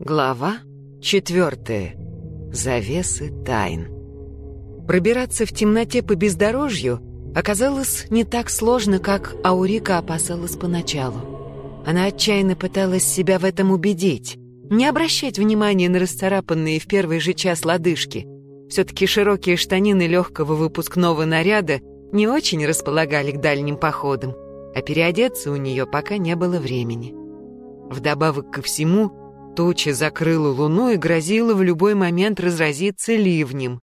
Глава четвертая. Завесы тайн. Пробираться в темноте по бездорожью оказалось не так сложно, как Аурика опасалась поначалу. Она отчаянно пыталась себя в этом убедить, не обращать внимания на расцарапанные в первый же час лодыжки. Все-таки широкие штанины легкого выпускного наряда не очень располагали к дальним походам, а переодеться у нее пока не было времени. Вдобавок ко всему, Туча закрыла луну и грозила в любой момент разразиться ливнем.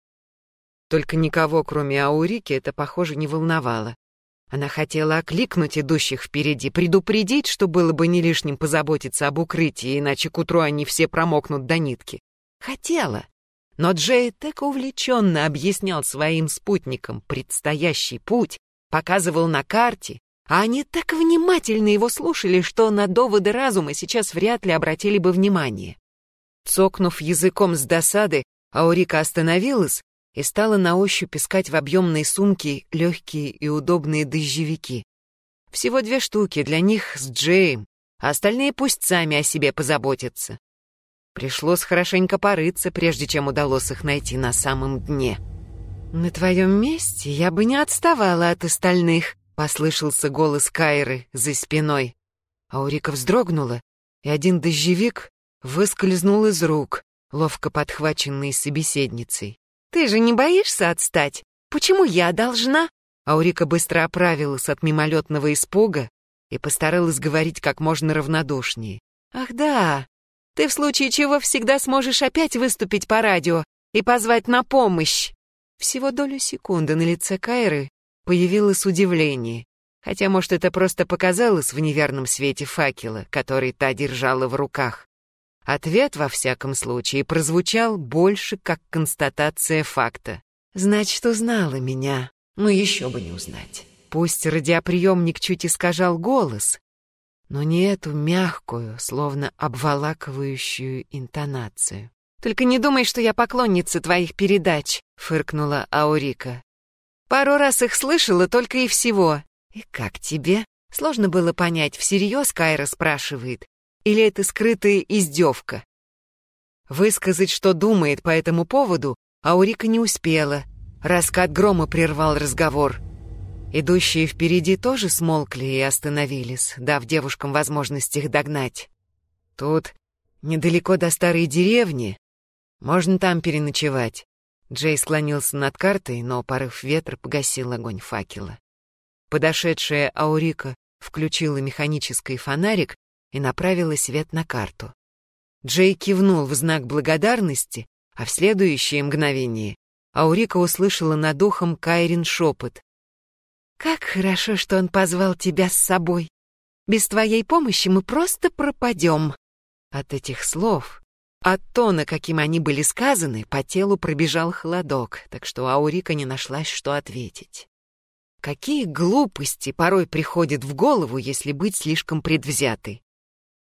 Только никого, кроме Аурики, это, похоже, не волновало. Она хотела окликнуть идущих впереди, предупредить, что было бы не лишним позаботиться об укрытии, иначе к утру они все промокнут до нитки. Хотела. Но Джей так увлеченно объяснял своим спутникам предстоящий путь, показывал на карте, а они так внимательно его слушали, что на доводы разума сейчас вряд ли обратили бы внимание. Цокнув языком с досады, Аурика остановилась и стала на ощупь искать в объемной сумке легкие и удобные дождевики. Всего две штуки для них с Джеем, а остальные пусть сами о себе позаботятся. Пришлось хорошенько порыться, прежде чем удалось их найти на самом дне. «На твоем месте я бы не отставала от остальных», Послышался голос Кайры за спиной. Аурика вздрогнула, и один дождевик выскользнул из рук, ловко подхваченный собеседницей. «Ты же не боишься отстать? Почему я должна?» Аурика быстро оправилась от мимолетного испуга и постаралась говорить как можно равнодушнее. «Ах да, ты в случае чего всегда сможешь опять выступить по радио и позвать на помощь!» Всего долю секунды на лице Кайры появилось удивление, хотя, может, это просто показалось в неверном свете факела, который та держала в руках. Ответ, во всяком случае, прозвучал больше как констатация факта. «Значит, узнала меня. Ну, еще бы не узнать». Пусть радиоприемник чуть искажал голос, но не эту мягкую, словно обволакивающую интонацию. «Только не думай, что я поклонница твоих передач», — фыркнула Аурика. Пару раз их слышала только и всего. И как тебе? Сложно было понять, всерьез Кайра спрашивает, или это скрытая издевка. Высказать, что думает по этому поводу, Аурика не успела. Раскат грома прервал разговор. Идущие впереди тоже смолкли и остановились, дав девушкам возможность их догнать. Тут, недалеко до старой деревни, можно там переночевать. Джей склонился над картой, но порыв ветра погасил огонь факела. Подошедшая Аурика включила механический фонарик и направила свет на карту. Джей кивнул в знак благодарности, а в следующее мгновение Аурика услышала над ухом Кайрин шепот. «Как хорошо, что он позвал тебя с собой. Без твоей помощи мы просто пропадем». От этих слов от тона, каким они были сказаны, по телу пробежал холодок, так что Аурика не нашлась, что ответить. Какие глупости порой приходят в голову, если быть слишком предвзятой.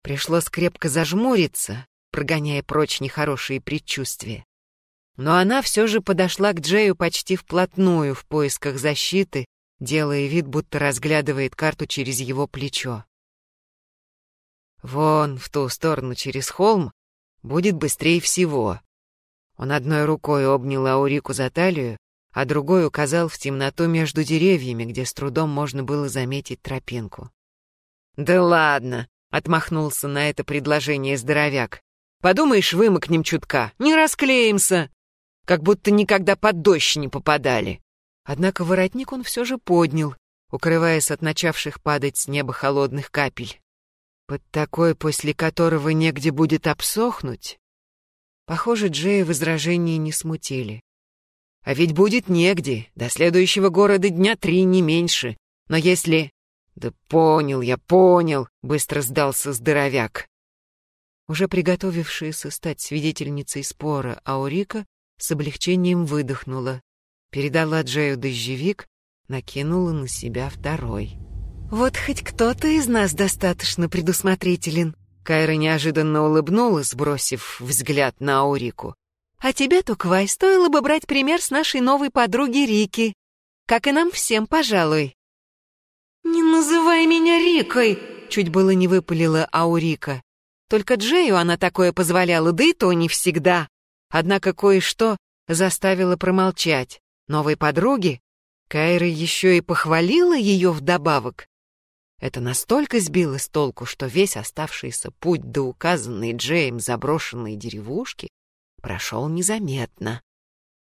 Пришлось крепко зажмуриться, прогоняя прочь нехорошие предчувствия. Но она все же подошла к Джею почти вплотную в поисках защиты, делая вид, будто разглядывает карту через его плечо. Вон, в ту сторону через холм, Будет быстрее всего. Он одной рукой обнял Аурику за талию, а другой указал в темноту между деревьями, где с трудом можно было заметить тропинку. «Да ладно!» — отмахнулся на это предложение здоровяк. «Подумаешь, вымокнем чутка, не расклеимся!» Как будто никогда под дождь не попадали. Однако воротник он все же поднял, укрываясь от начавших падать с неба холодных капель под такой, после которого негде будет обсохнуть? Похоже, Джея возражения не смутили. А ведь будет негде, до следующего города дня три, не меньше. Но если... Да понял я, понял, быстро сдался здоровяк. Уже приготовившаяся стать свидетельницей спора Аурика с облегчением выдохнула, передала Джею дождевик, накинула на себя второй. «Вот хоть кто-то из нас достаточно предусмотрителен». Кайра неожиданно улыбнулась, бросив взгляд на Аурику. «А тебе, Туквай, стоило бы брать пример с нашей новой подруги Рики. Как и нам всем, пожалуй». «Не называй меня Рикой!» Чуть было не выпалила Аурика. Только Джею она такое позволяла, да и то не всегда. Однако кое-что заставило промолчать. Новой подруги Кайра еще и похвалила ее вдобавок. Это настолько сбило с толку, что весь оставшийся путь до указанной Джеем заброшенной деревушки прошел незаметно.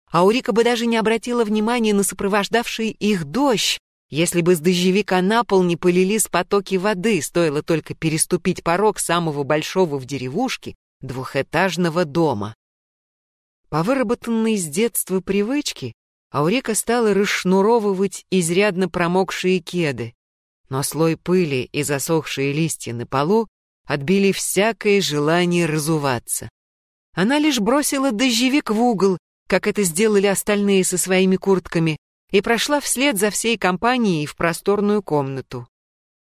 Аурика бы даже не обратила внимания на сопровождавший их дождь, если бы с дождевика на пол не полились потоки воды, стоило только переступить порог самого большого в деревушке двухэтажного дома. По выработанной с детства привычке Аурика стала расшнуровывать изрядно промокшие кеды, но слой пыли и засохшие листья на полу отбили всякое желание разуваться. Она лишь бросила дождевик в угол, как это сделали остальные со своими куртками, и прошла вслед за всей компанией в просторную комнату.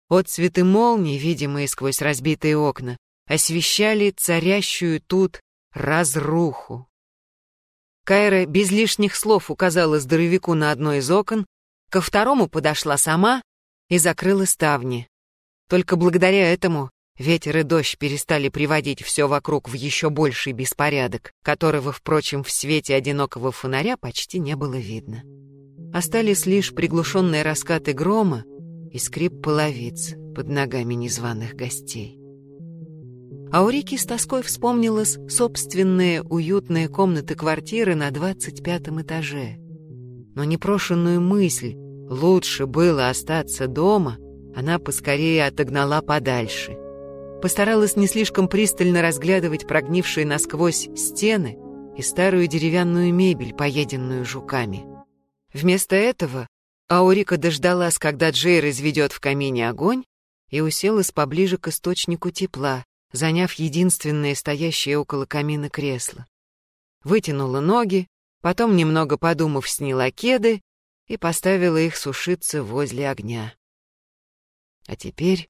Отцветы молний, видимые сквозь разбитые окна, освещали царящую тут разруху. Кайра без лишних слов указала здоровяку на одно из окон, ко второму подошла сама и закрыла ставни. Только благодаря этому ветер и дождь перестали приводить все вокруг в еще больший беспорядок, которого, впрочем, в свете одинокого фонаря почти не было видно. Остались лишь приглушенные раскаты грома и скрип половиц под ногами незваных гостей. Аурике с тоской вспомнилась собственные уютные комнаты квартиры на двадцать пятом этаже. Но непрошенную мысль «лучше было остаться дома» она поскорее отогнала подальше. Постаралась не слишком пристально разглядывать прогнившие насквозь стены и старую деревянную мебель, поеденную жуками. Вместо этого Аурика дождалась, когда Джей разведет в камине огонь, и уселась поближе к источнику тепла, заняв единственное стоящее около камина кресло. Вытянула ноги, потом, немного подумав, сняла кеды и поставила их сушиться возле огня. А теперь,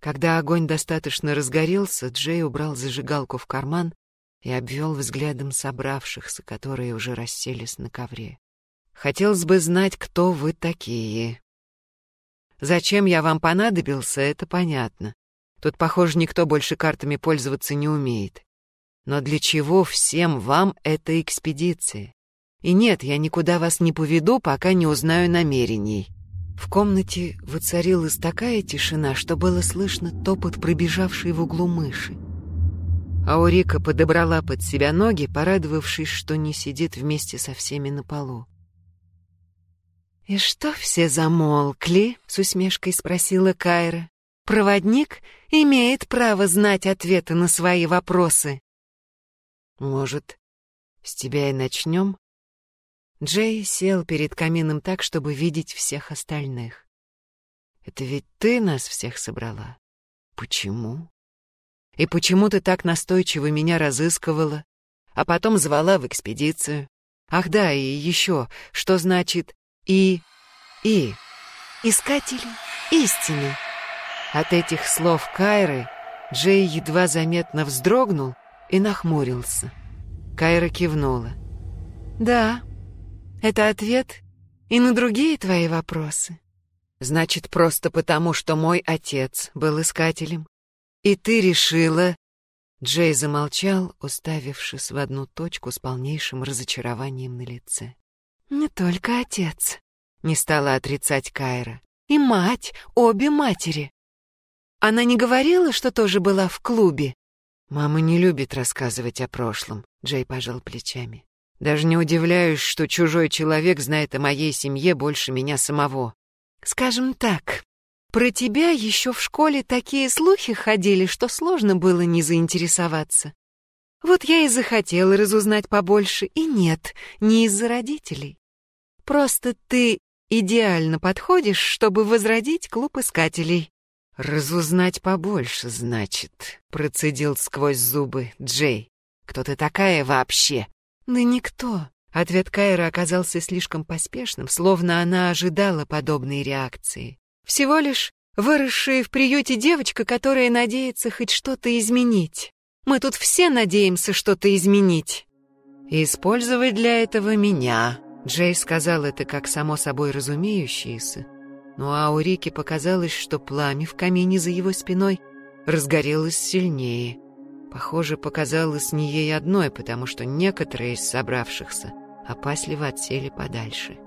когда огонь достаточно разгорелся, Джей убрал зажигалку в карман и обвел взглядом собравшихся, которые уже расселись на ковре. «Хотелось бы знать, кто вы такие. Зачем я вам понадобился, это понятно. Тут, похоже, никто больше картами пользоваться не умеет. Но для чего всем вам эта экспедиция? И нет, я никуда вас не поведу, пока не узнаю намерений. В комнате воцарилась такая тишина, что было слышно топот пробежавшей в углу мыши. Аурика подобрала под себя ноги, порадовавшись, что не сидит вместе со всеми на полу. «И что все замолкли?» — с усмешкой спросила Кайра. Проводник имеет право знать ответы на свои вопросы. Может, с тебя и начнем? Джей сел перед камином так, чтобы видеть всех остальных. Это ведь ты нас всех собрала. Почему? И почему ты так настойчиво меня разыскивала, а потом звала в экспедицию? Ах да, и еще, что значит «и», «и»? Искатели истины. От этих слов Кайры Джей едва заметно вздрогнул и нахмурился. Кайра кивнула. «Да, это ответ и на другие твои вопросы. Значит, просто потому, что мой отец был искателем. И ты решила...» Джей замолчал, уставившись в одну точку с полнейшим разочарованием на лице. «Не только отец», — не стала отрицать Кайра. «И мать, обе матери. Она не говорила, что тоже была в клубе? Мама не любит рассказывать о прошлом, Джей пожал плечами. Даже не удивляюсь, что чужой человек знает о моей семье больше меня самого. Скажем так, про тебя еще в школе такие слухи ходили, что сложно было не заинтересоваться. Вот я и захотела разузнать побольше, и нет, не из-за родителей. Просто ты идеально подходишь, чтобы возродить клуб искателей. «Разузнать побольше, значит», — процедил сквозь зубы Джей. «Кто ты такая вообще?» «Да никто». Ответ Кайра оказался слишком поспешным, словно она ожидала подобной реакции. «Всего лишь выросшая в приюте девочка, которая надеется хоть что-то изменить. Мы тут все надеемся что-то изменить». «Использовать для этого меня», — Джей сказал это как само собой разумеющееся, но Аурике показалось, что пламя в камине за его спиной разгорелось сильнее. Похоже, показалось не ей одной, потому что некоторые из собравшихся опасливо отсели подальше.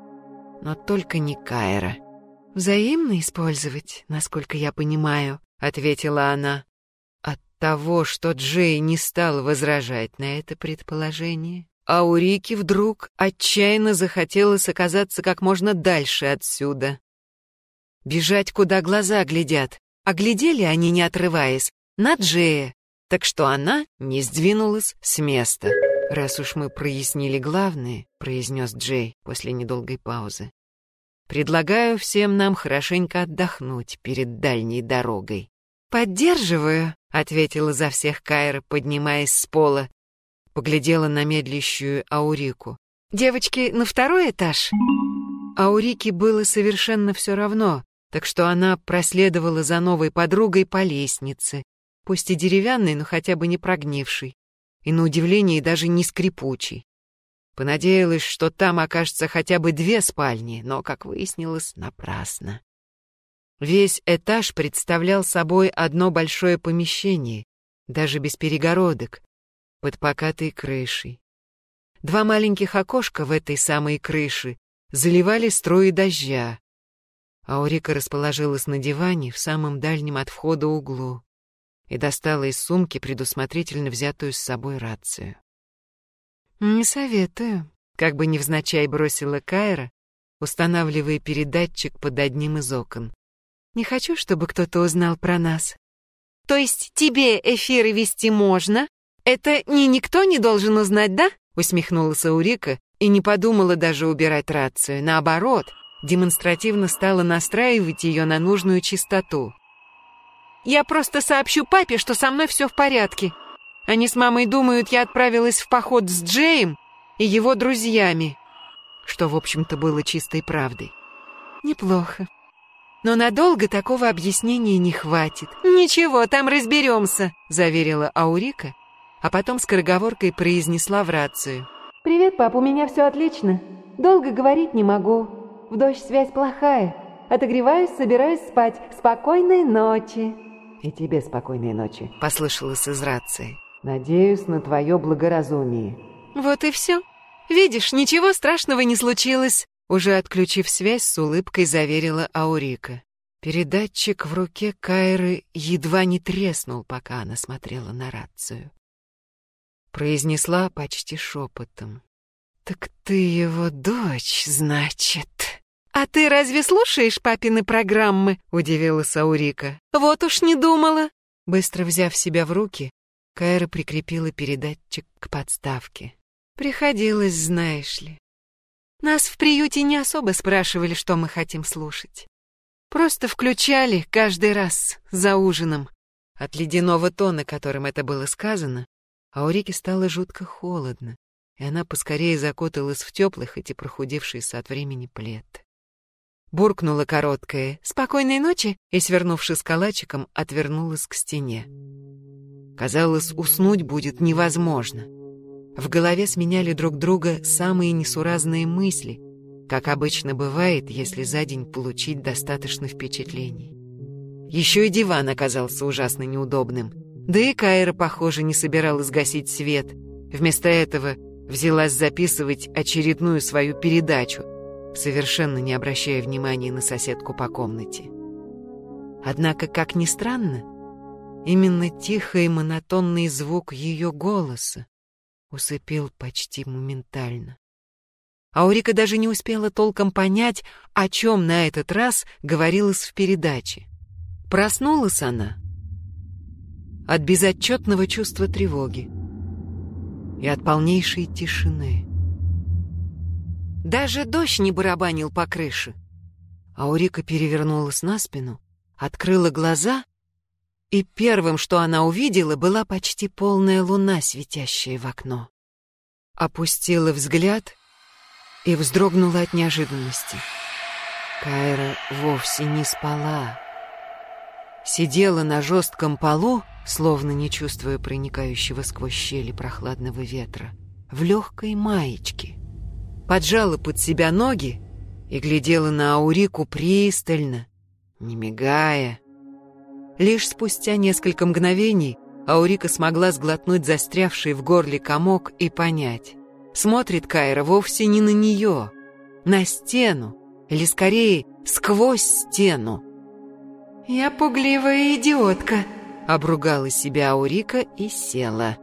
Но только не Кайра. «Взаимно использовать, насколько я понимаю», — ответила она. От того, что Джей не стал возражать на это предположение, а у Рики вдруг отчаянно захотелось оказаться как можно дальше отсюда. Бежать, куда глаза глядят, а глядели они, не отрываясь, на Джея, так что она не сдвинулась с места. «Раз уж мы прояснили главное», — произнес Джей после недолгой паузы, «предлагаю всем нам хорошенько отдохнуть перед дальней дорогой». «Поддерживаю», — ответила за всех Кайра, поднимаясь с пола. Поглядела на медлящую Аурику. «Девочки, на второй этаж?» Аурике было совершенно все равно, так что она проследовала за новой подругой по лестнице, пусть и деревянной, но хотя бы не прогнившей и, на удивление, даже не скрипучий. Понадеялась, что там окажется хотя бы две спальни, но, как выяснилось, напрасно. Весь этаж представлял собой одно большое помещение, даже без перегородок, под покатой крышей. Два маленьких окошка в этой самой крыше заливали струи дождя. Аурика расположилась на диване в самом дальнем от входа углу и достала из сумки предусмотрительно взятую с собой рацию. «Не советую», — как бы невзначай бросила Кайра, устанавливая передатчик под одним из окон. «Не хочу, чтобы кто-то узнал про нас». «То есть тебе эфиры вести можно? Это ни никто не должен узнать, да?» — усмехнулась Аурика и не подумала даже убирать рацию. Наоборот, демонстративно стала настраивать ее на нужную частоту. Я просто сообщу папе, что со мной все в порядке. Они с мамой думают, я отправилась в поход с Джеем и его друзьями. Что, в общем-то, было чистой правдой. Неплохо. Но надолго такого объяснения не хватит. «Ничего, там разберемся», — заверила Аурика, а потом скороговоркой произнесла в рацию. «Привет, пап, у меня все отлично. Долго говорить не могу. В дождь связь плохая. Отогреваюсь, собираюсь спать. Спокойной ночи». «И тебе спокойной ночи», — послышалось из рации. «Надеюсь на твое благоразумие». «Вот и все. Видишь, ничего страшного не случилось», — уже отключив связь, с улыбкой заверила Аурика. Передатчик в руке Кайры едва не треснул, пока она смотрела на рацию. Произнесла почти шепотом. «Так ты его дочь, значит?» «А ты разве слушаешь папины программы?» — удивилась Аурика. «Вот уж не думала». Быстро взяв себя в руки, Кайра прикрепила передатчик к подставке. «Приходилось, знаешь ли. Нас в приюте не особо спрашивали, что мы хотим слушать. Просто включали каждый раз за ужином. От ледяного тона, которым это было сказано, Аурике стало жутко холодно, и она поскорее закуталась в теплый, хоть и прохудившийся от времени плед. Буркнула короткое «Спокойной ночи!» и, свернувшись калачиком, отвернулась к стене. Казалось, уснуть будет невозможно. В голове сменяли друг друга самые несуразные мысли, как обычно бывает, если за день получить достаточно впечатлений. Еще и диван оказался ужасно неудобным. Да и Кайра, похоже, не собиралась гасить свет. Вместо этого взялась записывать очередную свою передачу — совершенно не обращая внимания на соседку по комнате. Однако, как ни странно, именно тихий монотонный звук ее голоса усыпил почти моментально. Аурика даже не успела толком понять, о чем на этот раз говорилось в передаче. Проснулась она от безотчетного чувства тревоги и от полнейшей тишины. Даже дождь не барабанил по крыше. Аурика перевернулась на спину, открыла глаза, и первым, что она увидела, была почти полная луна, светящая в окно. Опустила взгляд и вздрогнула от неожиданности. Кайра вовсе не спала. Сидела на жестком полу, словно не чувствуя проникающего сквозь щели прохладного ветра, в легкой маечке поджала под себя ноги и глядела на Аурику пристально, не мигая. Лишь спустя несколько мгновений Аурика смогла сглотнуть застрявший в горле комок и понять. Смотрит Кайра вовсе не на нее, на стену, или скорее сквозь стену. «Я пугливая идиотка», — обругала себя Аурика и села.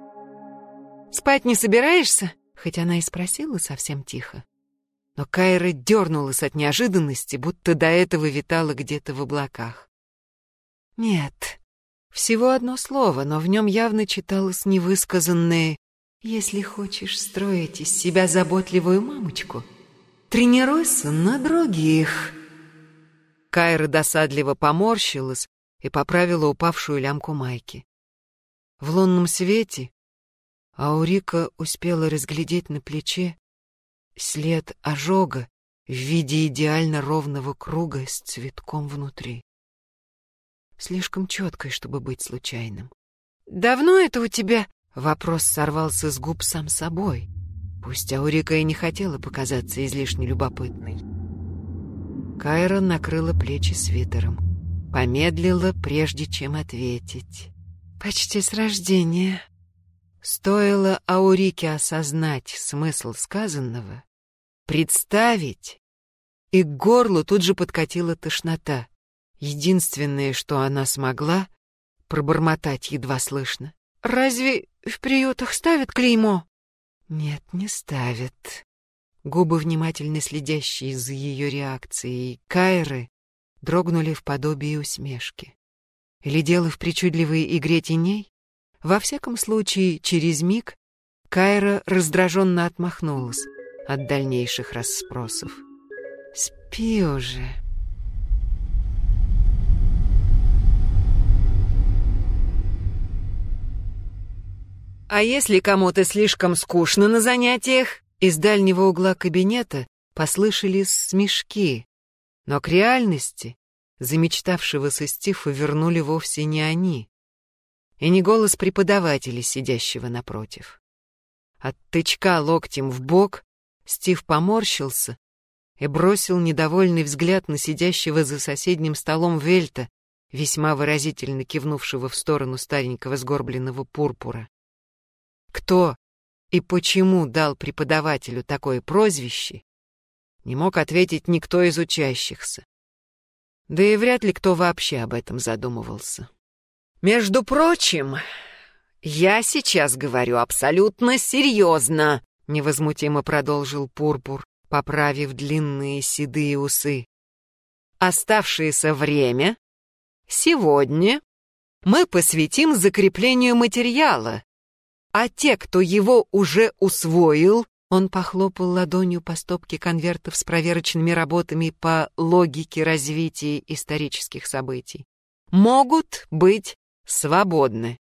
«Спать не собираешься?» Хоть она и спросила совсем тихо. Но Кайра дернулась от неожиданности, будто до этого витала где-то в облаках. «Нет». Всего одно слово, но в нем явно читалось невысказанное «Если хочешь строить из себя заботливую мамочку, тренируйся на других». Кайра досадливо поморщилась и поправила упавшую лямку майки. В лунном свете Аурика успела разглядеть на плече след ожога в виде идеально ровного круга с цветком внутри. Слишком четкой, чтобы быть случайным. «Давно это у тебя?» Вопрос сорвался с губ сам собой. Пусть Аурика и не хотела показаться излишне любопытной. Кайра накрыла плечи свитером. Помедлила, прежде чем ответить. «Почти с рождения». Стоило Аурике осознать смысл сказанного, представить, и к горлу тут же подкатила тошнота. Единственное, что она смогла, пробормотать едва слышно. «Разве в приютах ставят клеймо?» «Нет, не ставят». Губы, внимательно следящие за ее реакцией, Кайры, дрогнули в подобии усмешки. Или дело в причудливой игре теней? Во всяком случае, через миг Кайра раздраженно отмахнулась от дальнейших расспросов. «Спи уже!» А если кому-то слишком скучно на занятиях, из дальнего угла кабинета послышались смешки, но к реальности замечтавшегося Стифа вернули вовсе не они и не голос преподавателя, сидящего напротив. От тычка локтем в бок Стив поморщился и бросил недовольный взгляд на сидящего за соседним столом Вельта, весьма выразительно кивнувшего в сторону старенького сгорбленного пурпура. Кто и почему дал преподавателю такое прозвище, не мог ответить никто из учащихся. Да и вряд ли кто вообще об этом задумывался. Между прочим, я сейчас говорю абсолютно серьезно, невозмутимо продолжил Пурпур, поправив длинные седые усы. Оставшееся время сегодня мы посвятим закреплению материала, а те, кто его уже усвоил, он похлопал ладонью по стопке конвертов с проверочными работами по логике развития исторических событий, могут быть свободны.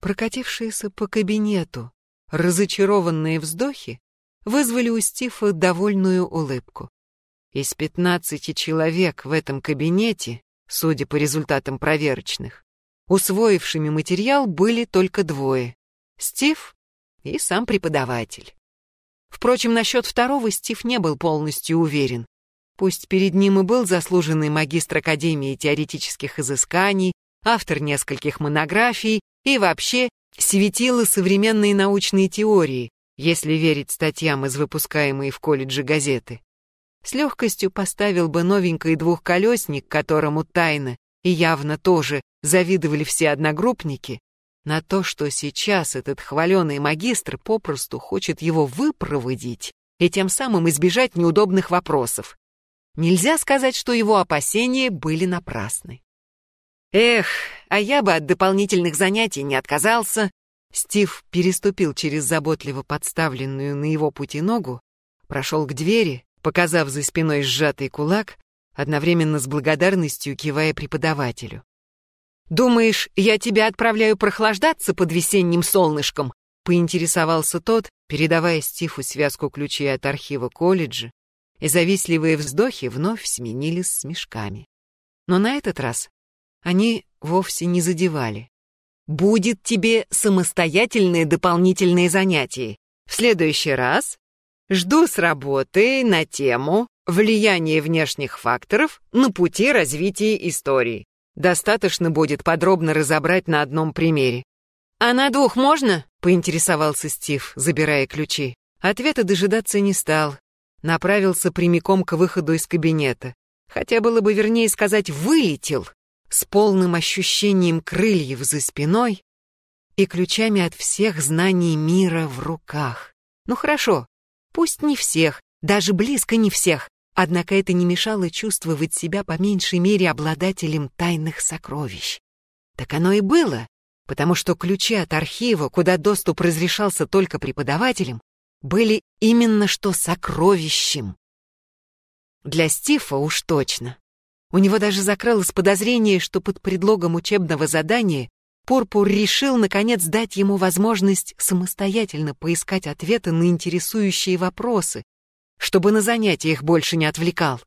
Прокатившиеся по кабинету разочарованные вздохи вызвали у Стифа довольную улыбку. Из пятнадцати человек в этом кабинете, судя по результатам проверочных, усвоившими материал были только двое — Стив и сам преподаватель. Впрочем, насчет второго Стив не был полностью уверен. Пусть перед ним и был заслуженный магистр Академии теоретических изысканий, автор нескольких монографий и вообще светило современной научной теории, если верить статьям из выпускаемой в колледже газеты. С легкостью поставил бы новенький двухколесник, которому тайно и явно тоже завидовали все одногруппники, на то, что сейчас этот хваленый магистр попросту хочет его выпроводить и тем самым избежать неудобных вопросов. Нельзя сказать, что его опасения были напрасны. Эх, а я бы от дополнительных занятий не отказался. Стив переступил через заботливо подставленную на его пути ногу, прошел к двери, показав за спиной сжатый кулак, одновременно с благодарностью кивая преподавателю. «Думаешь, я тебя отправляю прохлаждаться под весенним солнышком?» — поинтересовался тот, передавая Стиву связку ключей от архива колледжа, и завистливые вздохи вновь сменились смешками. Но на этот раз они вовсе не задевали. «Будет тебе самостоятельное дополнительное занятие. В следующий раз жду с работы на тему влияние внешних факторов на пути развития истории. Достаточно будет подробно разобрать на одном примере. «А на двух можно?» — поинтересовался Стив, забирая ключи. Ответа дожидаться не стал. Направился прямиком к выходу из кабинета. Хотя было бы вернее сказать «вылетел» с полным ощущением крыльев за спиной и ключами от всех знаний мира в руках. Ну хорошо, пусть не всех, даже близко не всех, однако это не мешало чувствовать себя по меньшей мере обладателем тайных сокровищ. Так оно и было, потому что ключи от архива, куда доступ разрешался только преподавателям, были именно что сокровищем. Для Стифа уж точно. У него даже закрылось подозрение, что под предлогом учебного задания Пурпур решил, наконец, дать ему возможность самостоятельно поискать ответы на интересующие вопросы, чтобы на занятиях больше не отвлекал.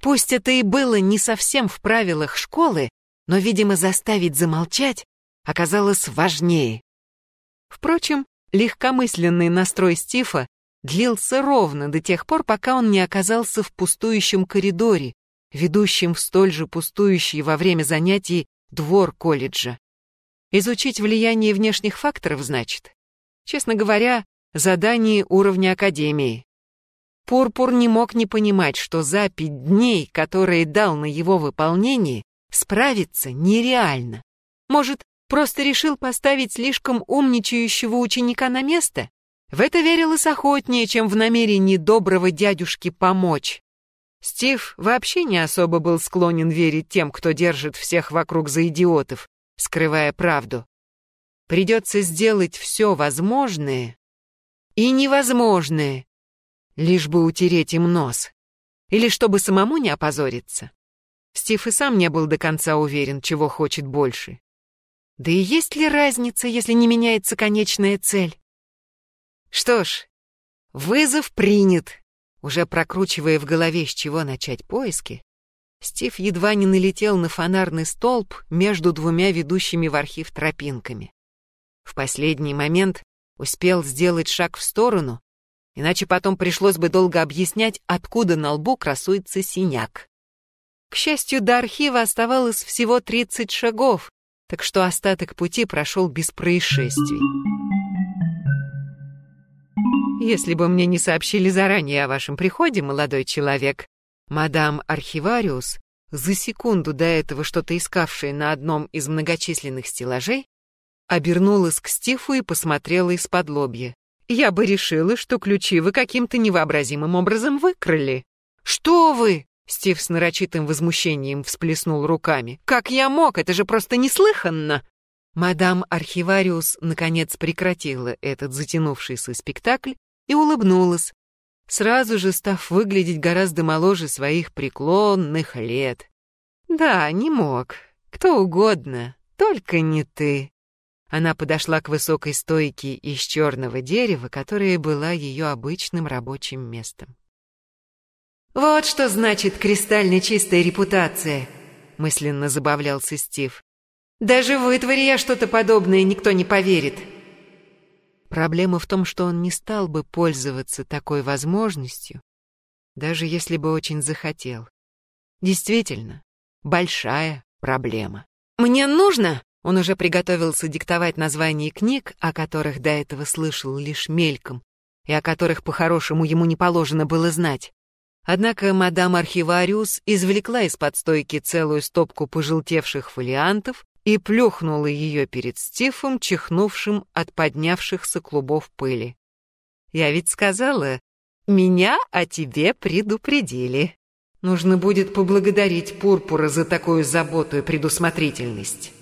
Пусть это и было не совсем в правилах школы, но, видимо, заставить замолчать оказалось важнее. Впрочем, легкомысленный настрой Стифа длился ровно до тех пор, пока он не оказался в пустующем коридоре, ведущем в столь же пустующий во время занятий двор колледжа. Изучить влияние внешних факторов, значит? Честно говоря, задание уровня Академии. Пурпур не мог не понимать, что за пять дней, которые дал на его выполнение, справиться нереально. Может, просто решил поставить слишком умничающего ученика на место? В это верилось охотнее, чем в намерении доброго дядюшки помочь. Стив вообще не особо был склонен верить тем, кто держит всех вокруг за идиотов, скрывая правду. Придется сделать все возможное и невозможное, лишь бы утереть им нос. Или чтобы самому не опозориться. Стив и сам не был до конца уверен, чего хочет больше. Да и есть ли разница, если не меняется конечная цель? Что ж, вызов принят. Уже прокручивая в голове, с чего начать поиски, Стив едва не налетел на фонарный столб между двумя ведущими в архив тропинками. В последний момент успел сделать шаг в сторону, иначе потом пришлось бы долго объяснять, откуда на лбу красуется синяк. К счастью, до архива оставалось всего 30 шагов, так что остаток пути прошел без происшествий. Если бы мне не сообщили заранее о вашем приходе, молодой человек, Мадам Архивариус, за секунду до этого что-то искавшая на одном из многочисленных стеллажей, обернулась к Стифу и посмотрела из-под лобья. «Я бы решила, что ключи вы каким-то невообразимым образом выкрали». «Что вы?» — Стив с нарочитым возмущением всплеснул руками. «Как я мог? Это же просто неслыханно!» Мадам Архивариус наконец прекратила этот затянувшийся спектакль и улыбнулась, сразу же став выглядеть гораздо моложе своих преклонных лет. Да, не мог. Кто угодно, только не ты. Она подошла к высокой стойке из черного дерева, которая была ее обычным рабочим местом. «Вот что значит кристально чистая репутация», — мысленно забавлялся Стив. «Даже я что-то подобное, никто не поверит». Проблема в том, что он не стал бы пользоваться такой возможностью, даже если бы очень захотел. Действительно, большая проблема. «Мне нужно!» Он уже приготовился диктовать названия книг, о которых до этого слышал лишь мельком, и о которых по-хорошему ему не положено было знать. Однако мадам Архивариус извлекла из-под стойки целую стопку пожелтевших фолиантов и плюхнула ее перед Стифом, чихнувшим от поднявшихся клубов пыли. «Я ведь сказала, меня о тебе предупредили. Нужно будет поблагодарить Пурпура за такую заботу и предусмотрительность.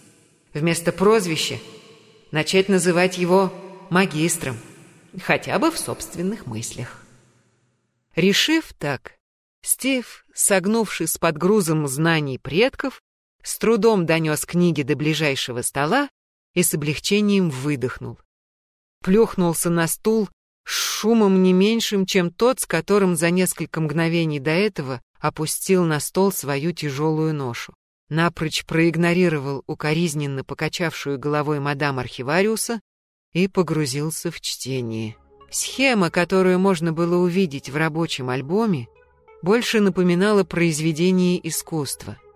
Вместо прозвища начать называть его магистром, хотя бы в собственных мыслях». Решив так, Стив, согнувшись под грузом знаний предков, с трудом донес книги до ближайшего стола и с облегчением выдохнул. Плюхнулся на стул с шумом не меньшим, чем тот, с которым за несколько мгновений до этого опустил на стол свою тяжелую ношу. Напрочь проигнорировал укоризненно покачавшую головой мадам Архивариуса и погрузился в чтение. Схема, которую можно было увидеть в рабочем альбоме, больше напоминала произведение искусства —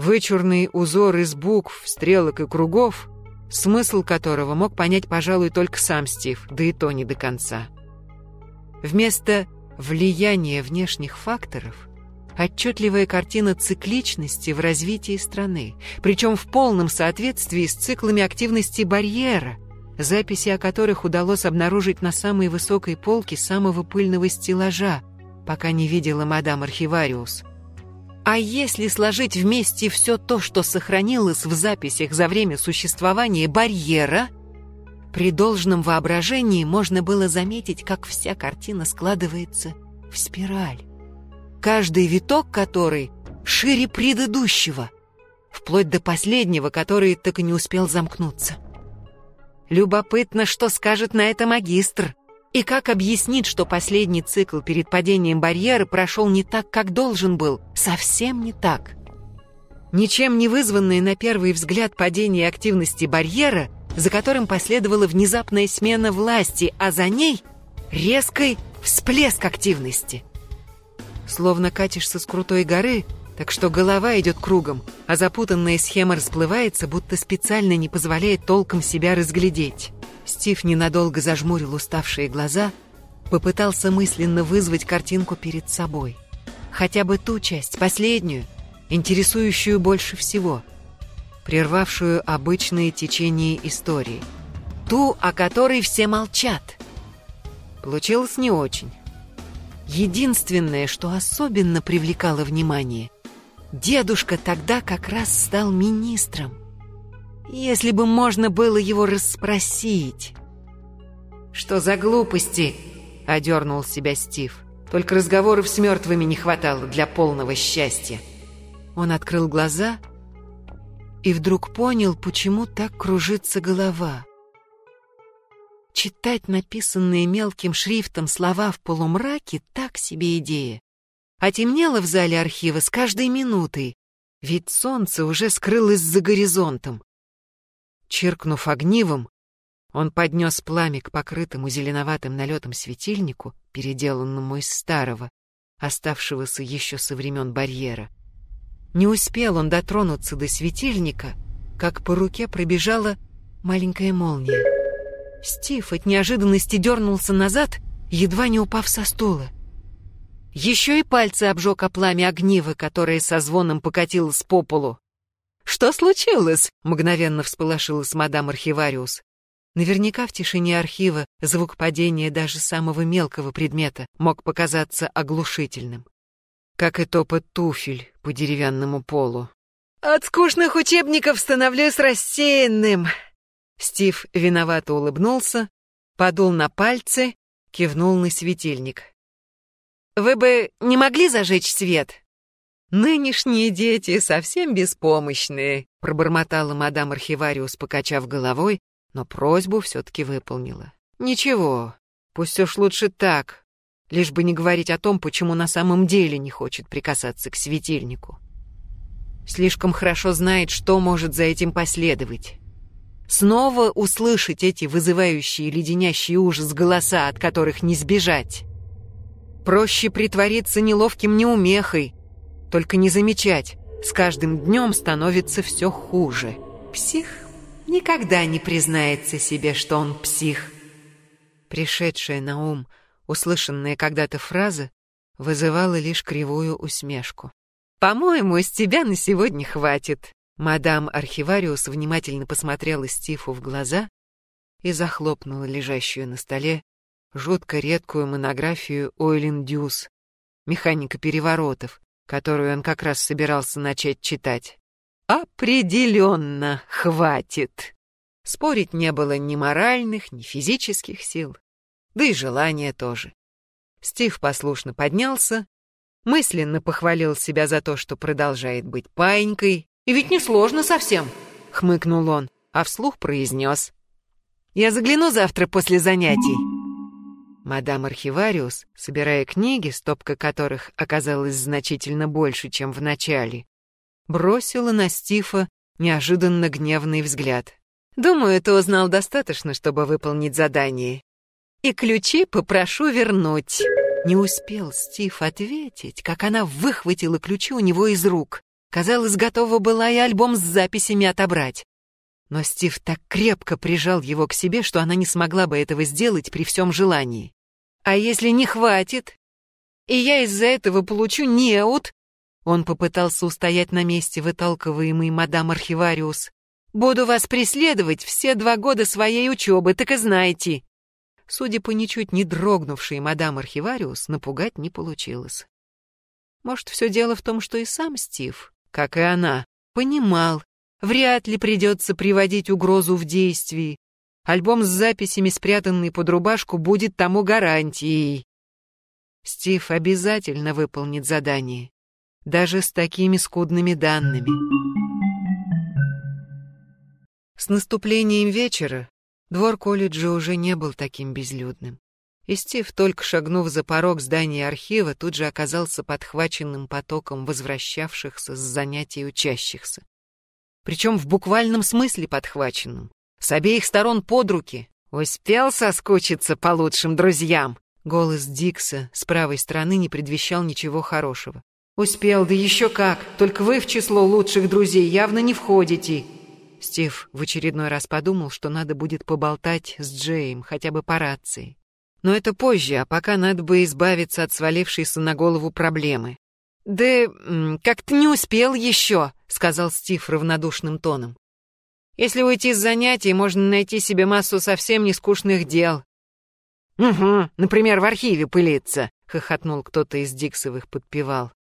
Вычурный узор из букв, стрелок и кругов, смысл которого мог понять, пожалуй, только сам Стив, да и то не до конца. Вместо влияния внешних факторов отчетливая картина цикличности в развитии страны, причем в полном соответствии с циклами активности барьера, записи о которых удалось обнаружить на самой высокой полке самого пыльного стеллажа, пока не видела мадам Архивариус. А если сложить вместе все то, что сохранилось в записях за время существования барьера, при должном воображении можно было заметить, как вся картина складывается в спираль. Каждый виток которой шире предыдущего, вплоть до последнего, который так и не успел замкнуться. Любопытно, что скажет на это магистр. И как объяснить, что последний цикл перед падением барьера прошел не так, как должен был? Совсем не так. Ничем не вызванное на первый взгляд падение активности барьера, за которым последовала внезапная смена власти, а за ней резкий всплеск активности. Словно катишься с крутой горы, так что голова идет кругом, а запутанная схема расплывается, будто специально не позволяет толком себя разглядеть. Стив ненадолго зажмурил уставшие глаза, попытался мысленно вызвать картинку перед собой. Хотя бы ту часть, последнюю, интересующую больше всего, прервавшую обычные течения истории. Ту, о которой все молчат. Получилось не очень. Единственное, что особенно привлекало внимание, дедушка тогда как раз стал министром. Если бы можно было его расспросить. «Что за глупости?» — одернул себя Стив. «Только разговоров с мертвыми не хватало для полного счастья». Он открыл глаза и вдруг понял, почему так кружится голова. Читать написанные мелким шрифтом слова в полумраке — так себе идея. А темнело в зале архива с каждой минутой, ведь солнце уже скрылось за горизонтом. Чиркнув огнивом, он поднес пламя к покрытому зеленоватым налетом светильнику, переделанному из старого, оставшегося еще со времен барьера. Не успел он дотронуться до светильника, как по руке пробежала маленькая молния. Стив от неожиданности дернулся назад, едва не упав со стула. Еще и пальцы обжег о пламя огнива, которое со звоном покатилось по полу. «Что случилось?» — мгновенно всполошилась мадам Архивариус. Наверняка в тишине архива звук падения даже самого мелкого предмета мог показаться оглушительным. Как и топот туфель по деревянному полу. «От скучных учебников становлюсь рассеянным!» Стив виновато улыбнулся, подул на пальцы, кивнул на светильник. «Вы бы не могли зажечь свет?» «Нынешние дети совсем беспомощные», — пробормотала мадам Архивариус, покачав головой, но просьбу все-таки выполнила. «Ничего, пусть уж лучше так, лишь бы не говорить о том, почему на самом деле не хочет прикасаться к светильнику. Слишком хорошо знает, что может за этим последовать. Снова услышать эти вызывающие леденящий ужас голоса, от которых не сбежать. Проще притвориться неловким неумехой, только не замечать, с каждым днем становится все хуже. Псих никогда не признается себе, что он псих. Пришедшая на ум, услышанная когда-то фраза, вызывала лишь кривую усмешку. «По-моему, из тебя на сегодня хватит». Мадам Архивариус внимательно посмотрела Стифу в глаза и захлопнула лежащую на столе жутко редкую монографию Ойлин Дьюс, механика переворотов, которую он как раз собирался начать читать. «Определенно хватит!» Спорить не было ни моральных, ни физических сил, да и желания тоже. Стив послушно поднялся, мысленно похвалил себя за то, что продолжает быть паинькой. «И ведь не сложно совсем!» — хмыкнул он, а вслух произнес. «Я загляну завтра после занятий». Мадам Архивариус, собирая книги, стопка которых оказалась значительно больше, чем в начале, бросила на Стифа неожиданно гневный взгляд. «Думаю, ты узнал достаточно, чтобы выполнить задание. И ключи попрошу вернуть». Не успел Стив ответить, как она выхватила ключи у него из рук. Казалось, готова была и альбом с записями отобрать. Но Стив так крепко прижал его к себе, что она не смогла бы этого сделать при всем желании. «А если не хватит? И я из-за этого получу неуд?» Он попытался устоять на месте, выталкиваемый мадам Архивариус. «Буду вас преследовать все два года своей учебы, так и знайте!» Судя по ничуть не дрогнувшей мадам Архивариус, напугать не получилось. Может, все дело в том, что и сам Стив, как и она, понимал, вряд ли придется приводить угрозу в действие. Альбом с записями, спрятанный под рубашку, будет тому гарантией. Стив обязательно выполнит задание, даже с такими скудными данными. С наступлением вечера двор колледжа уже не был таким безлюдным. И Стив, только шагнув за порог здания архива, тут же оказался подхваченным потоком возвращавшихся с занятий учащихся. Причем в буквальном смысле подхваченным. С обеих сторон под руки. «Успел соскучиться по лучшим друзьям?» Голос Дикса с правой стороны не предвещал ничего хорошего. «Успел, да еще как! Только вы в число лучших друзей явно не входите!» Стив в очередной раз подумал, что надо будет поболтать с Джеем, хотя бы по рации. Но это позже, а пока надо бы избавиться от свалившейся на голову проблемы. «Да как-то не успел еще», — сказал Стив равнодушным тоном. «Если уйти с занятий, можно найти себе массу совсем нескучных дел». «Угу, например, в архиве пылиться», — хохотнул кто-то из Диксовых подпевал.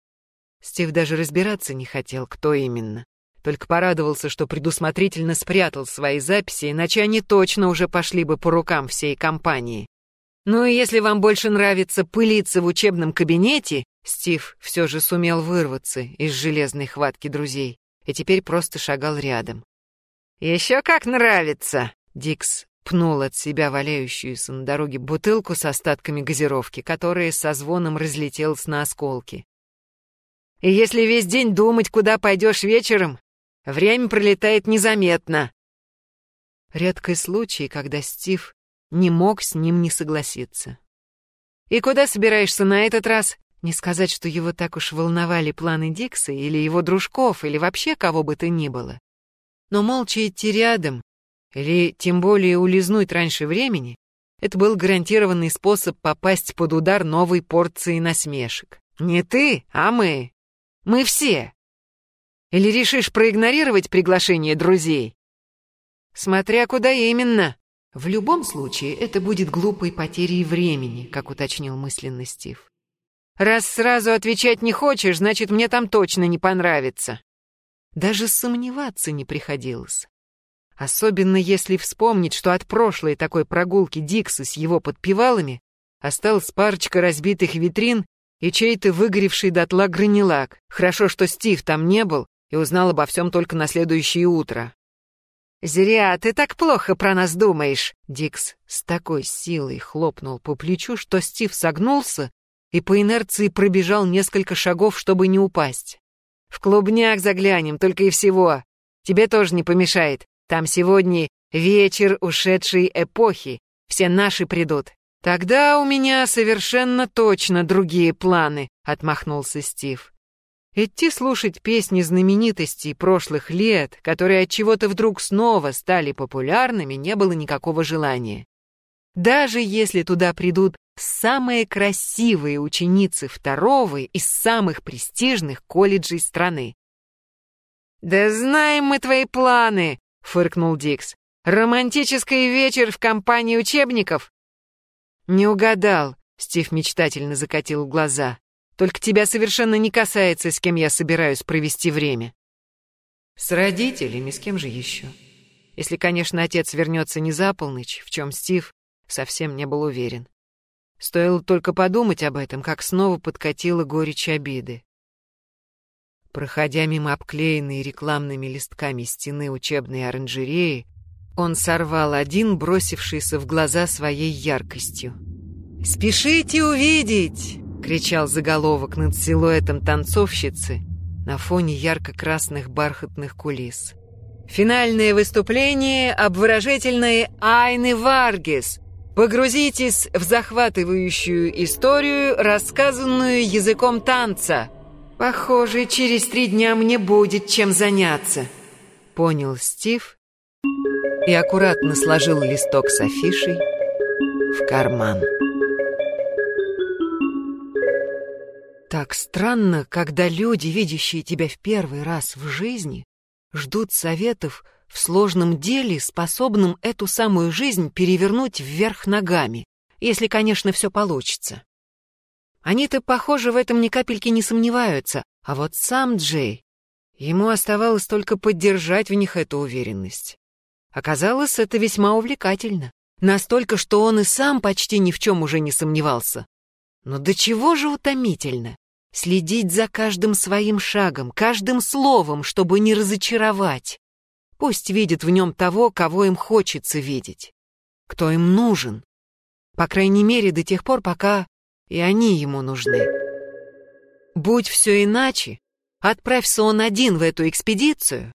Стив даже разбираться не хотел, кто именно. Только порадовался, что предусмотрительно спрятал свои записи, иначе они точно уже пошли бы по рукам всей компании. Ну и если вам больше нравится пылиться в учебном кабинете, Стив все же сумел вырваться из железной хватки друзей и теперь просто шагал рядом. «Еще как нравится!» Дикс пнул от себя валяющуюся на дороге бутылку с остатками газировки, которая со звоном разлетелась на осколки. «И если весь день думать, куда пойдешь вечером, время пролетает незаметно». Редкий случай, когда Стив не мог с ним не согласиться. «И куда собираешься на этот раз?» Не сказать, что его так уж волновали планы Дикса или его дружков, или вообще кого бы то ни было. Но молча идти рядом, или тем более улизнуть раньше времени, это был гарантированный способ попасть под удар новой порции насмешек. Не ты, а мы. Мы все. Или решишь проигнорировать приглашение друзей? Смотря куда именно. В любом случае, это будет глупой потерей времени, как уточнил мысленно Стив. Раз сразу отвечать не хочешь, значит, мне там точно не понравится. Даже сомневаться не приходилось. Особенно если вспомнить, что от прошлой такой прогулки Дикса с его подпевалами осталась парочка разбитых витрин и чей-то выгоревший дотла гранилак. Хорошо, что Стив там не был и узнал обо всем только на следующее утро. «Зря ты так плохо про нас думаешь!» Дикс с такой силой хлопнул по плечу, что Стив согнулся и по инерции пробежал несколько шагов, чтобы не упасть. «В клубняк заглянем, только и всего. Тебе тоже не помешает. Там сегодня вечер ушедшей эпохи. Все наши придут. Тогда у меня совершенно точно другие планы», — отмахнулся Стив. Идти слушать песни знаменитостей прошлых лет, которые от чего-то вдруг снова стали популярными, не было никакого желания. Даже если туда придут самые красивые ученицы второго из самых престижных колледжей страны. «Да знаем мы твои планы!» — фыркнул Дикс. «Романтический вечер в компании учебников?» «Не угадал», — Стив мечтательно закатил глаза. Только тебя совершенно не касается, с кем я собираюсь провести время. С родителями, с кем же еще? Если, конечно, отец вернется не за полночь, в чем Стив совсем не был уверен. Стоило только подумать об этом, как снова подкатила горечь обиды. Проходя мимо обклеенной рекламными листками стены учебной оранжереи, он сорвал один, бросившийся в глаза своей яркостью. «Спешите увидеть! — кричал заголовок над силуэтом танцовщицы на фоне ярко-красных бархатных кулис. Финальное выступление обворожительной Айны Варгис. Погрузитесь в захватывающую историю, рассказанную языком танца. Похоже, через три дня мне будет чем заняться, понял Стив и аккуратно сложил листок с афишей в карман. Так странно, когда люди, видящие тебя в первый раз в жизни, ждут советов в сложном деле, способном эту самую жизнь перевернуть вверх ногами, если, конечно, все получится. Они-то, похоже, в этом ни капельки не сомневаются, а вот сам Джей, ему оставалось только поддержать в них эту уверенность. Оказалось, это весьма увлекательно. Настолько, что он и сам почти ни в чем уже не сомневался. Но до чего же утомительно следить за каждым своим шагом, каждым словом, чтобы не разочаровать. Пусть видят в нем того, кого им хочется видеть, кто им нужен. По крайней мере, до тех пор, пока и они ему нужны. Будь все иначе, отправься он один в эту экспедицию,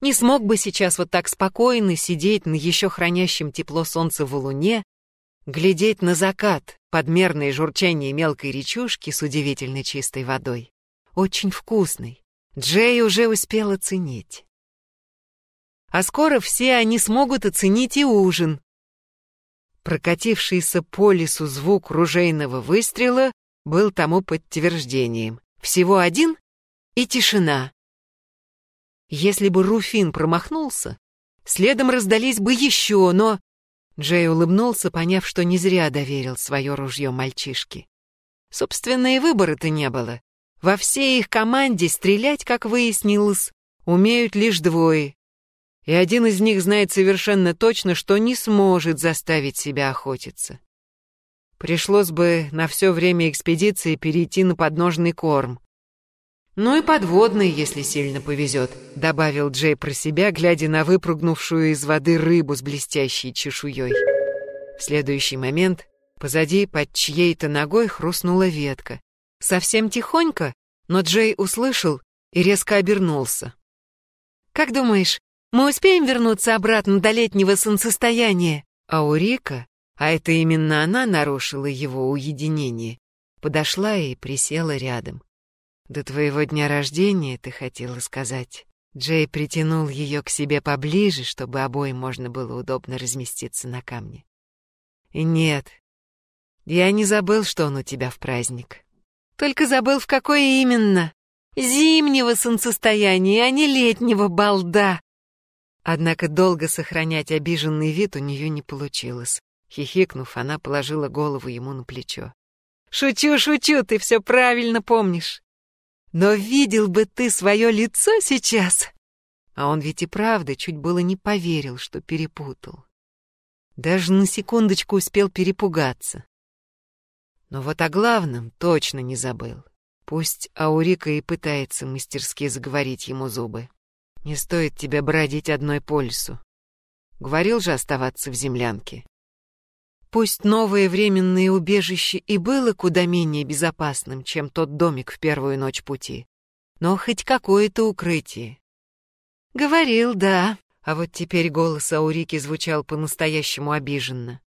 не смог бы сейчас вот так спокойно сидеть на еще хранящем тепло солнца в луне, глядеть на закат под мерное журчание мелкой речушки с удивительно чистой водой. Очень вкусный. Джей уже успел оценить. А скоро все они смогут оценить и ужин. Прокатившийся по лесу звук ружейного выстрела был тому подтверждением. Всего один и тишина. Если бы Руфин промахнулся, следом раздались бы еще, но... Джей улыбнулся, поняв, что не зря доверил свое ружье мальчишке. Собственно, и выбора-то не было. Во всей их команде стрелять, как выяснилось, умеют лишь двое, и один из них знает совершенно точно, что не сможет заставить себя охотиться. Пришлось бы на все время экспедиции перейти на подножный корм. «Ну и подводный, если сильно повезет», — добавил Джей про себя, глядя на выпрыгнувшую из воды рыбу с блестящей чешуей. В следующий момент позади под чьей-то ногой хрустнула ветка. Совсем тихонько, но Джей услышал и резко обернулся. «Как думаешь, мы успеем вернуться обратно до летнего солнцестояния. А у Рика, а это именно она нарушила его уединение, подошла и присела рядом. «До твоего дня рождения, ты хотела сказать». Джей притянул ее к себе поближе, чтобы обоим можно было удобно разместиться на камне. И нет, я не забыл, что он у тебя в праздник. Только забыл, в какое именно. Зимнего солнцестояния, а не летнего балда. Однако долго сохранять обиженный вид у нее не получилось. Хихикнув, она положила голову ему на плечо. «Шучу, шучу, ты все правильно помнишь. Но видел бы ты свое лицо сейчас!» А он ведь и правда чуть было не поверил, что перепутал. Даже на секундочку успел перепугаться. Но вот о главном точно не забыл. Пусть Аурика и пытается мастерски заговорить ему зубы. Не стоит тебе бродить одной по лесу. Говорил же оставаться в землянке. Пусть новое временное убежище и было куда менее безопасным, чем тот домик в первую ночь пути, но хоть какое-то укрытие. Говорил, да, а вот теперь голос Аурики звучал по-настоящему обиженно.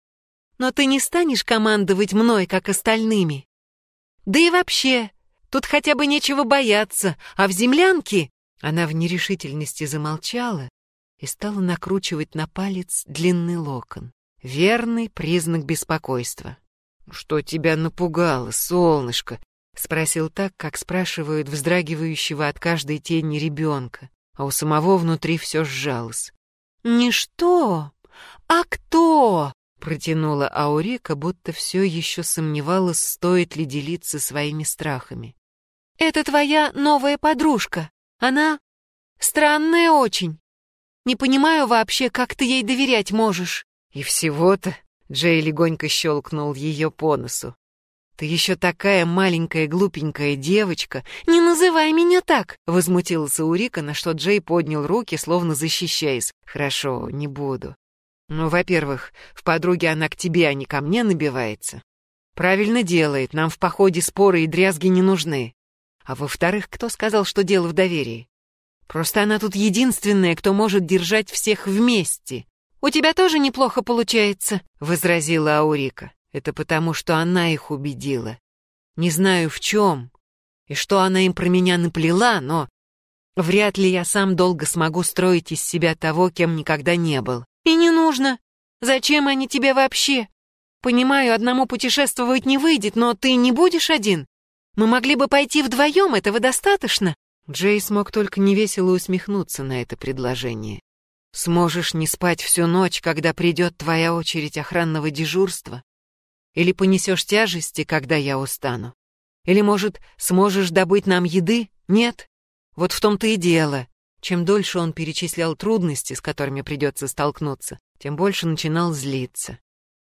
Но ты не станешь командовать мной, как остальными. Да и вообще, тут хотя бы нечего бояться, а в землянке она в нерешительности замолчала и стала накручивать на палец длинный локон. Верный признак беспокойства. «Что тебя напугало, солнышко?» — спросил так, как спрашивают вздрагивающего от каждой тени ребенка, а у самого внутри все сжалось. «Ничто, а кто?» — протянула Аурика, будто все еще сомневалась, стоит ли делиться своими страхами. «Это твоя новая подружка. Она странная очень. Не понимаю вообще, как ты ей доверять можешь». «И всего-то...» — Джей легонько щелкнул ее по носу. «Ты еще такая маленькая глупенькая девочка. Не называй меня так!» — возмутился Урика, на что Джей поднял руки, словно защищаясь. «Хорошо, не буду. Ну, во-первых, в подруге она к тебе, а не ко мне набивается. Правильно делает, нам в походе споры и дрязги не нужны. А во-вторых, кто сказал, что дело в доверии? Просто она тут единственная, кто может держать всех вместе. У тебя тоже неплохо получается, возразила Аурика. Это потому, что она их убедила. Не знаю в чем, и что она им про меня наплела, но вряд ли я сам долго смогу строить из себя того, кем никогда не был. И не нужно. Зачем они тебе вообще? Понимаю, одному путешествовать не выйдет, но ты не будешь один. Мы могли бы пойти вдвоем, этого достаточно. Джей смог только невесело усмехнуться на это предложение. Сможешь не спать всю ночь, когда придет твоя очередь охранного дежурства? Или понесешь тяжести, когда я устану? Или, может, сможешь добыть нам еды? Нет? Вот в том-то и дело. Чем дольше он перечислял трудности, с которыми придется столкнуться, тем больше начинал злиться.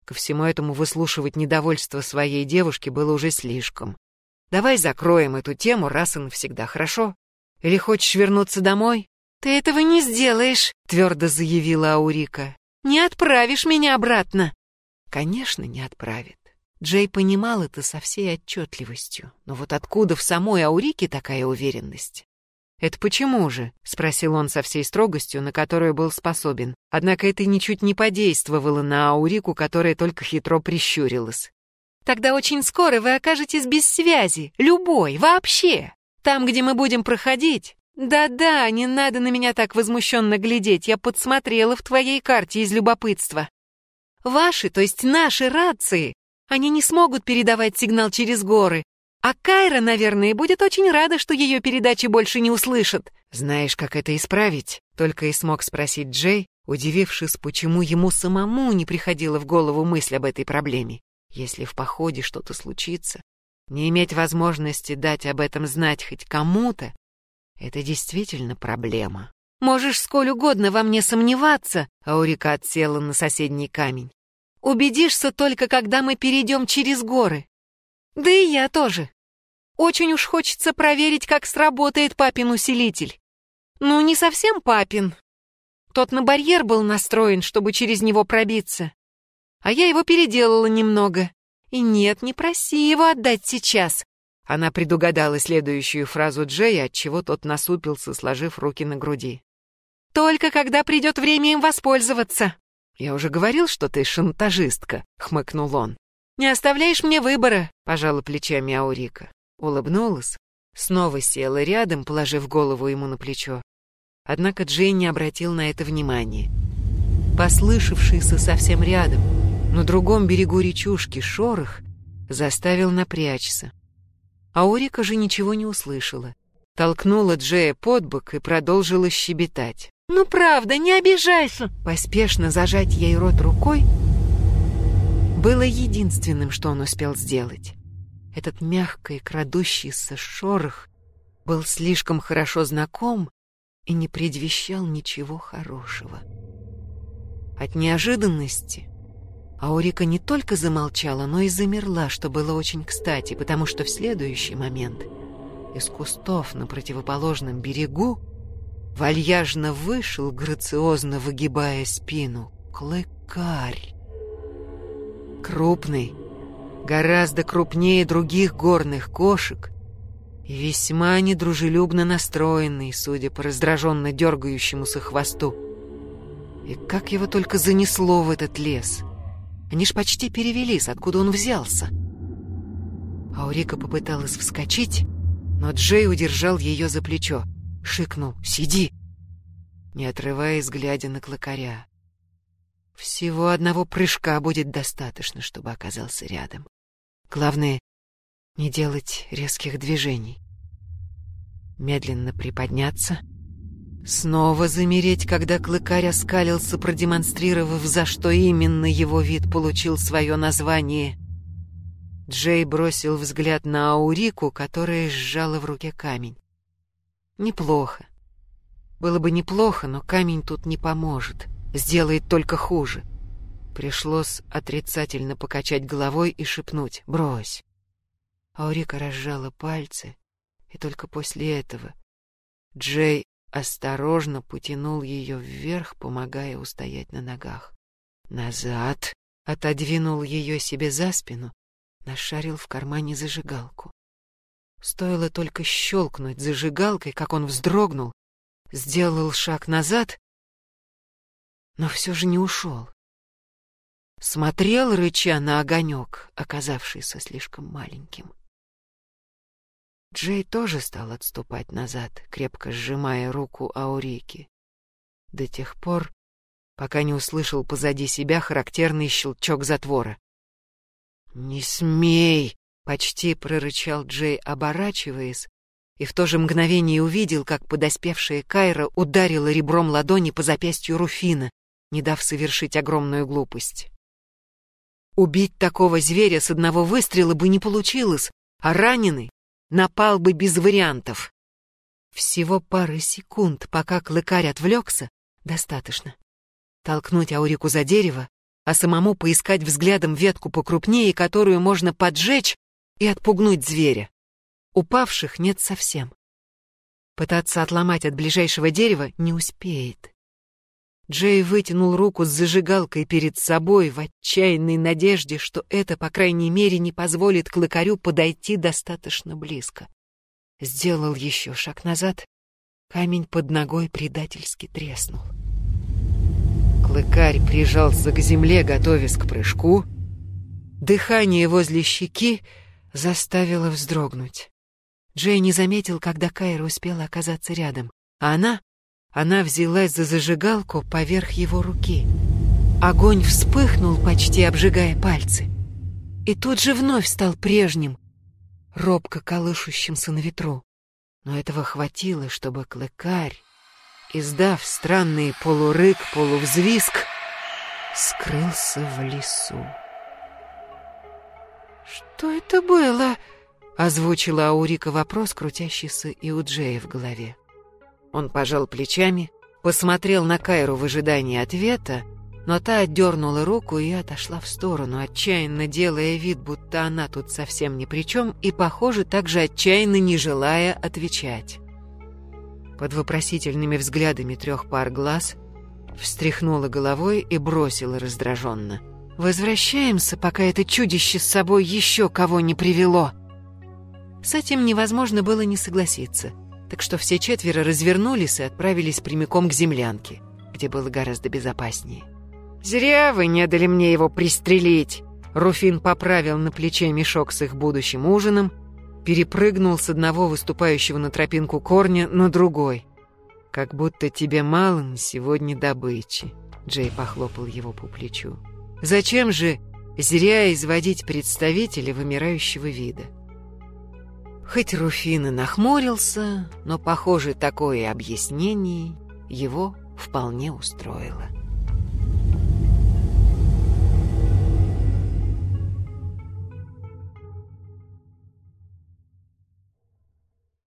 Ко всему этому выслушивать недовольство своей девушки было уже слишком. Давай закроем эту тему раз и навсегда, хорошо? Или хочешь вернуться домой? «Ты этого не сделаешь», — твердо заявила Аурика. «Не отправишь меня обратно». Конечно, не отправит. Джей понимал это со всей отчетливостью. Но вот откуда в самой Аурике такая уверенность? «Это почему же?» — спросил он со всей строгостью, на которую был способен. Однако это ничуть не подействовало на Аурику, которая только хитро прищурилась. «Тогда очень скоро вы окажетесь без связи, любой, вообще. Там, где мы будем проходить, «Да-да, не надо на меня так возмущенно глядеть, я подсмотрела в твоей карте из любопытства. Ваши, то есть наши рации, они не смогут передавать сигнал через горы, а Кайра, наверное, будет очень рада, что ее передачи больше не услышат. Знаешь, как это исправить? Только и смог спросить Джей, удивившись, почему ему самому не приходила в голову мысль об этой проблеме. Если в походе что-то случится, не иметь возможности дать об этом знать хоть кому-то, это действительно проблема. Можешь сколь угодно во мне сомневаться, Аурика отсела на соседний камень. Убедишься только, когда мы перейдем через горы. Да и я тоже. Очень уж хочется проверить, как сработает папин усилитель. Ну, не совсем папин. Тот на барьер был настроен, чтобы через него пробиться. А я его переделала немного. И нет, не проси его отдать сейчас. Она предугадала следующую фразу Джея, отчего тот насупился, сложив руки на груди. «Только когда придет время им воспользоваться!» «Я уже говорил, что ты шантажистка», — хмыкнул он. «Не оставляешь мне выбора», — пожала плечами Аурика. Улыбнулась, снова села рядом, положив голову ему на плечо. Однако Джей не обратил на это внимания. Послышавшийся совсем рядом, на другом берегу речушки шорох заставил напрячься. Аурика же ничего не услышала. Толкнула Джея под бок и продолжила щебетать. «Ну правда, не обижайся!» Поспешно зажать ей рот рукой было единственным, что он успел сделать. Этот мягкий, крадущийся шорох был слишком хорошо знаком и не предвещал ничего хорошего. От неожиданности Аурика не только замолчала, но и замерла, что было очень кстати, потому что в следующий момент из кустов на противоположном берегу вальяжно вышел, грациозно выгибая спину, клыкарь. Крупный, гораздо крупнее других горных кошек и весьма недружелюбно настроенный, судя по раздраженно дергающемуся хвосту. И как его только занесло в этот лес — они ж почти перевелись, откуда он взялся. Аурика попыталась вскочить, но Джей удержал ее за плечо. Шикнул «Сиди!» не отрываясь, глядя на клыкаря. Всего одного прыжка будет достаточно, чтобы оказался рядом. Главное — не делать резких движений. Медленно приподняться — Снова замереть, когда клыкарь оскалился, продемонстрировав, за что именно его вид получил свое название. Джей бросил взгляд на Аурику, которая сжала в руке камень. Неплохо. Было бы неплохо, но камень тут не поможет. Сделает только хуже. Пришлось отрицательно покачать головой и шепнуть «Брось». Аурика разжала пальцы, и только после этого Джей осторожно потянул ее вверх, помогая устоять на ногах. Назад отодвинул ее себе за спину, нашарил в кармане зажигалку. Стоило только щелкнуть зажигалкой, как он вздрогнул, сделал шаг назад, но все же не ушел. Смотрел, рыча на огонек, оказавшийся слишком маленьким. Джей тоже стал отступать назад, крепко сжимая руку Аурики. До тех пор, пока не услышал позади себя характерный щелчок затвора. «Не смей!» — почти прорычал Джей, оборачиваясь, и в то же мгновение увидел, как подоспевшая Кайра ударила ребром ладони по запястью Руфина, не дав совершить огромную глупость. Убить такого зверя с одного выстрела бы не получилось, а раненый напал бы без вариантов. Всего пары секунд, пока клыкарь отвлекся, достаточно. Толкнуть Аурику за дерево, а самому поискать взглядом ветку покрупнее, которую можно поджечь и отпугнуть зверя. Упавших нет совсем. Пытаться отломать от ближайшего дерева не успеет. Джей вытянул руку с зажигалкой перед собой в отчаянной надежде, что это, по крайней мере, не позволит клыкарю подойти достаточно близко. Сделал еще шаг назад. Камень под ногой предательски треснул. Клыкарь прижался к земле, готовясь к прыжку. Дыхание возле щеки заставило вздрогнуть. Джей не заметил, когда Кайра успела оказаться рядом, а она она взялась за зажигалку поверх его руки. Огонь вспыхнул, почти обжигая пальцы. И тут же вновь стал прежним, робко колышущимся на ветру. Но этого хватило, чтобы клыкарь, издав странный полурык, полувзвизг, скрылся в лесу. «Что это было?» — озвучила Аурика вопрос, крутящийся и у Джея в голове. Он пожал плечами, посмотрел на Кайру в ожидании ответа, но та отдернула руку и отошла в сторону, отчаянно делая вид, будто она тут совсем ни при чем, и, похоже, также отчаянно не желая отвечать. Под вопросительными взглядами трех пар глаз встряхнула головой и бросила раздраженно. «Возвращаемся, пока это чудище с собой еще кого не привело!» С этим невозможно было не согласиться — так что все четверо развернулись и отправились прямиком к землянке, где было гораздо безопаснее. «Зря вы не дали мне его пристрелить!» Руфин поправил на плече мешок с их будущим ужином, перепрыгнул с одного выступающего на тропинку корня на другой. «Как будто тебе мало на сегодня добычи», — Джей похлопал его по плечу. «Зачем же зря изводить представителя вымирающего вида?» Хоть Руфин и нахмурился, но, похоже, такое объяснение его вполне устроило.